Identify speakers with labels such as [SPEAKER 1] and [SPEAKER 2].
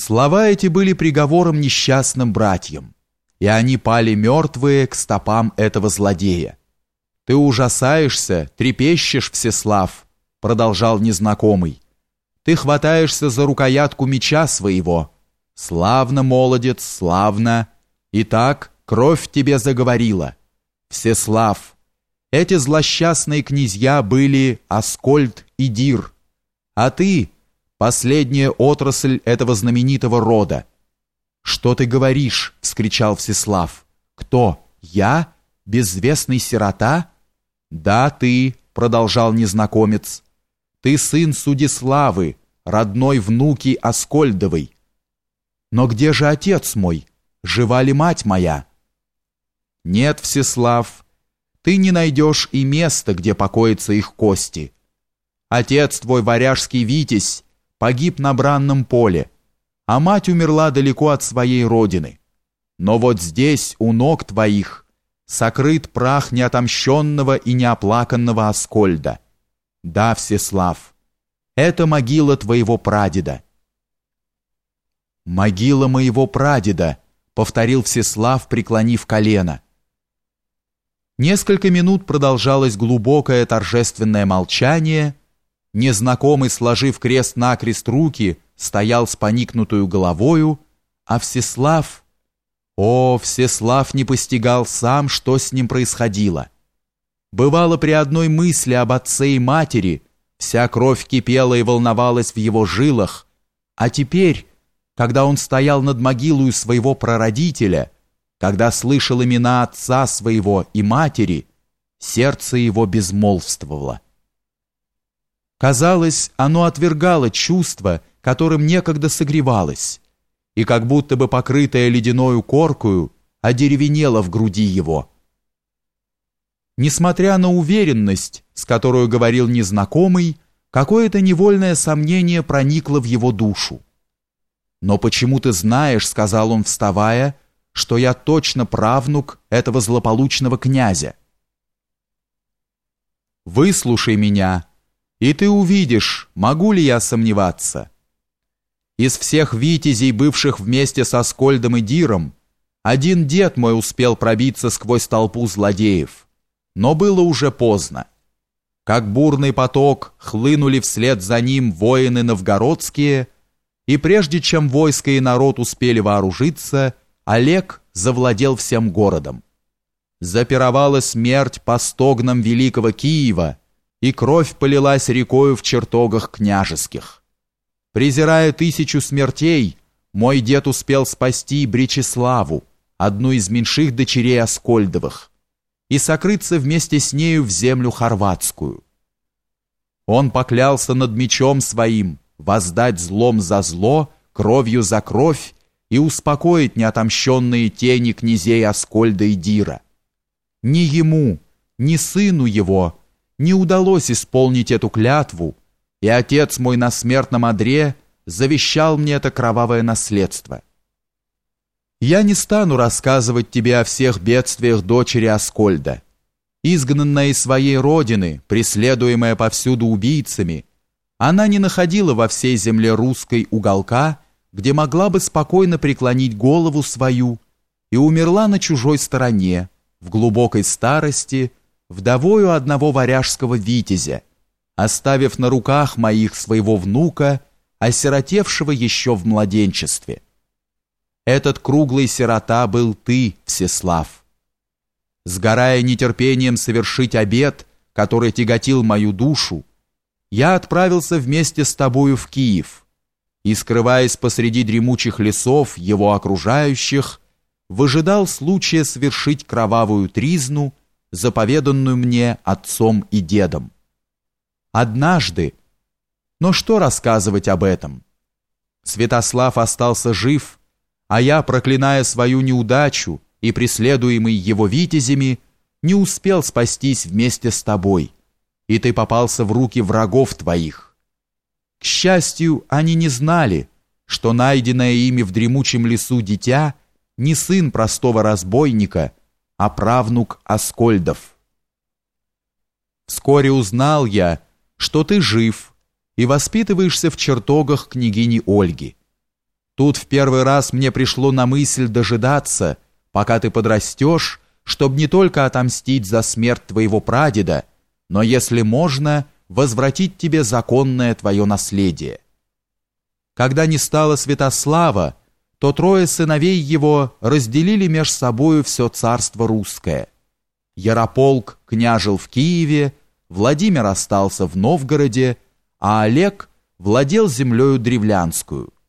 [SPEAKER 1] Слова эти были приговором несчастным братьям, и они пали мертвые к стопам этого злодея. «Ты ужасаешься, трепещешь, Всеслав», — продолжал незнакомый. «Ты хватаешься за рукоятку меча своего. Славно, молодец, славно. Итак, кровь тебе заговорила. Всеслав, эти злосчастные князья были Аскольд и Дир, а ты последняя отрасль этого знаменитого рода. «Что ты говоришь?» — вскричал Всеслав. «Кто? Я? Безвестный сирота?» «Да, ты», — продолжал незнакомец. «Ты сын Судиславы, родной внуки Аскольдовой». «Но где же отец мой? Жива ли мать моя?» «Нет, Всеслав, ты не найдешь и места, где покоятся их кости. Отец твой варяжский Витязь погиб на бранном поле, а мать умерла далеко от своей родины. Но вот здесь, у ног твоих, сокрыт прах неотомщенного и неоплаканного Аскольда. Да, Всеслав, это могила твоего прадеда. «Могила моего прадеда», — повторил Всеслав, преклонив колено. Несколько минут продолжалось глубокое торжественное молчание — Незнакомый, сложив крест-накрест руки, стоял с поникнутую головою, а Всеслав... О, Всеслав не постигал сам, что с ним происходило. Бывало при одной мысли об отце и матери, вся кровь кипела и волновалась в его жилах, а теперь, когда он стоял над могилой своего прародителя, когда слышал имена отца своего и матери, сердце его безмолвствовало. Казалось, оно отвергало чувство, которым некогда согревалось, и как будто бы покрытое ледяною коркою, одеревенело в груди его. Несмотря на уверенность, с которой говорил незнакомый, какое-то невольное сомнение проникло в его душу. «Но почему ты знаешь, — сказал он, вставая, — что я точно правнук этого злополучного князя?» «Выслушай меня», и ты увидишь, могу ли я сомневаться. Из всех витязей, бывших вместе со Скольдом и Диром, один дед мой успел пробиться сквозь толпу злодеев, но было уже поздно. Как бурный поток хлынули вслед за ним воины новгородские, и прежде чем войско и народ успели вооружиться, Олег завладел всем городом. Запировала смерть по стогнам великого Киева, и кровь полилась рекою в чертогах княжеских. Презирая тысячу смертей, мой дед успел спасти Бречеславу, одну из меньших дочерей Аскольдовых, и сокрыться вместе с нею в землю хорватскую. Он поклялся над мечом своим воздать злом за зло, кровью за кровь и успокоить неотомщенные тени князей Аскольда и Дира. Ни ему, ни сыну его не удалось исполнить эту клятву, и отец мой на смертном одре завещал мне это кровавое наследство. Я не стану рассказывать тебе о всех бедствиях дочери Аскольда. Изгнанная из своей родины, преследуемая повсюду убийцами, она не находила во всей земле русской уголка, где могла бы спокойно преклонить голову свою, и умерла на чужой стороне, в глубокой старости, вдовою одного варяжского витязя, оставив на руках моих своего внука, осиротевшего еще в младенчестве. Этот круглый сирота был ты, Всеслав. Сгорая нетерпением совершить обет, который тяготил мою душу, я отправился вместе с тобою в Киев и, скрываясь посреди дремучих лесов, его окружающих, выжидал случая совершить кровавую тризну заповеданную мне отцом и дедом. Однажды, но что рассказывать об этом? Святослав остался жив, а я, проклиная свою неудачу и преследуемый его витязями, не успел спастись вместе с тобой, и ты попался в руки врагов твоих. К счастью, они не знали, что найденное ими в дремучем лесу дитя не сын простого разбойника, а правнук Аскольдов. Вскоре узнал я, что ты жив и воспитываешься в чертогах княгини Ольги. Тут в первый раз мне пришло на мысль дожидаться, пока ты подрастешь, чтобы не только отомстить за смерть твоего прадеда, но, если можно, возвратить тебе законное твое наследие. Когда не стало Святослава, то трое сыновей его разделили меж собою все царство русское. Ярополк княжил в Киеве, Владимир остался в Новгороде, а Олег владел землею древлянскую –